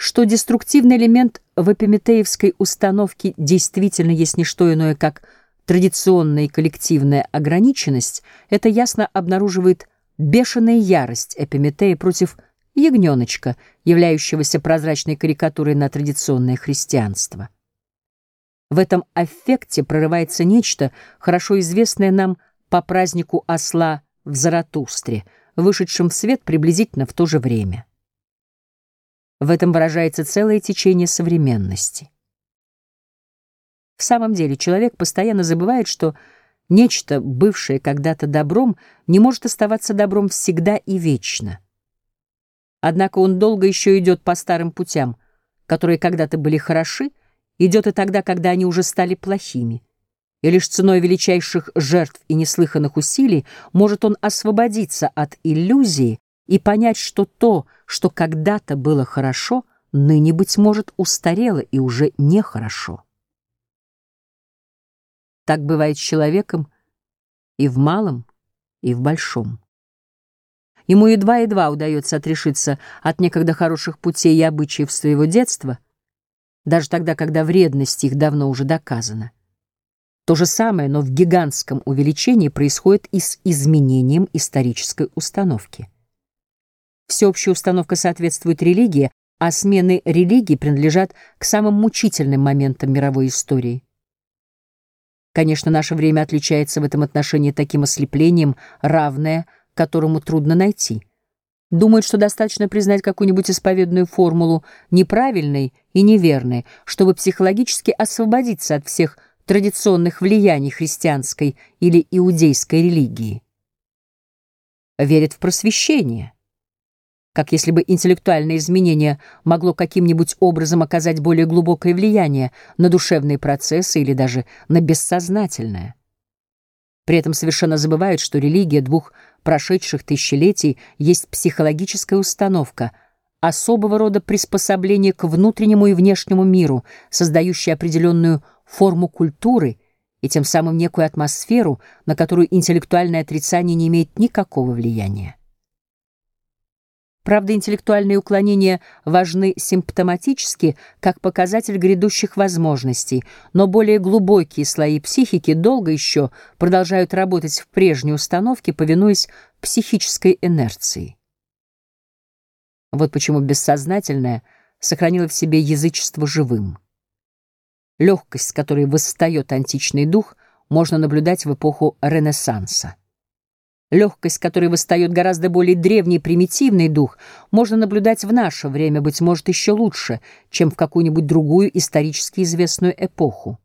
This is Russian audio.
что деструктивный элемент в эпиметеевской установке действительно есть не что иное, как традиционная и коллективная ограниченность, это ясно обнаруживает бешеная ярость Эпиметея против ягненочка, являющегося прозрачной карикатурой на традиционное христианство. В этом аффекте прорывается нечто, хорошо известное нам по празднику осла в Заратустре, вышедшем в свет приблизительно в то же время. В этом выражается целое течение современности. В самом деле человек постоянно забывает, что нечто, бывшее когда-то добром, не может оставаться добром всегда и вечно. Однако он долго еще идет по старым путям, которые когда-то были хороши, идет и тогда, когда они уже стали плохими. И лишь ценой величайших жертв и неслыханных усилий может он освободиться от иллюзии и понять, что то, что когда-то было хорошо, ныне, быть может, устарело и уже нехорошо. Так бывает с человеком и в малом, и в большом. Ему едва-едва удается отрешиться от некогда хороших путей и обычаев своего детства, даже тогда, когда вредность их давно уже доказана. То же самое, но в гигантском увеличении происходит и с изменением исторической установки. Всеобщая установка соответствует религии, а смены религии принадлежат к самым мучительным моментам мировой истории. Конечно, наше время отличается в этом отношении таким ослеплением, равное которому трудно найти. Думают, что достаточно признать какую-нибудь исповедную формулу неправильной и неверной, чтобы психологически освободиться от всех традиционных влияний христианской или иудейской религии. Верят в просвещение – как если бы интеллектуальное изменение могло каким-нибудь образом оказать более глубокое влияние на душевные процессы или даже на бессознательное. При этом совершенно забывают, что религия двух прошедших тысячелетий есть психологическая установка, особого рода приспособление к внутреннему и внешнему миру, создающая определенную форму культуры и тем самым некую атмосферу, на которую интеллектуальное отрицание не имеет никакого влияния. Правда, интеллектуальные уклонения важны симптоматически, как показатель грядущих возможностей, но более глубокие слои психики долго еще продолжают работать в прежней установке, повинуясь психической инерции. Вот почему бессознательное сохранило в себе язычество живым. Легкость, с которой восстает античный дух, можно наблюдать в эпоху Ренессанса. Легкость, которой восстает гораздо более древний примитивный дух, можно наблюдать в наше время, быть может, еще лучше, чем в какую-нибудь другую исторически известную эпоху.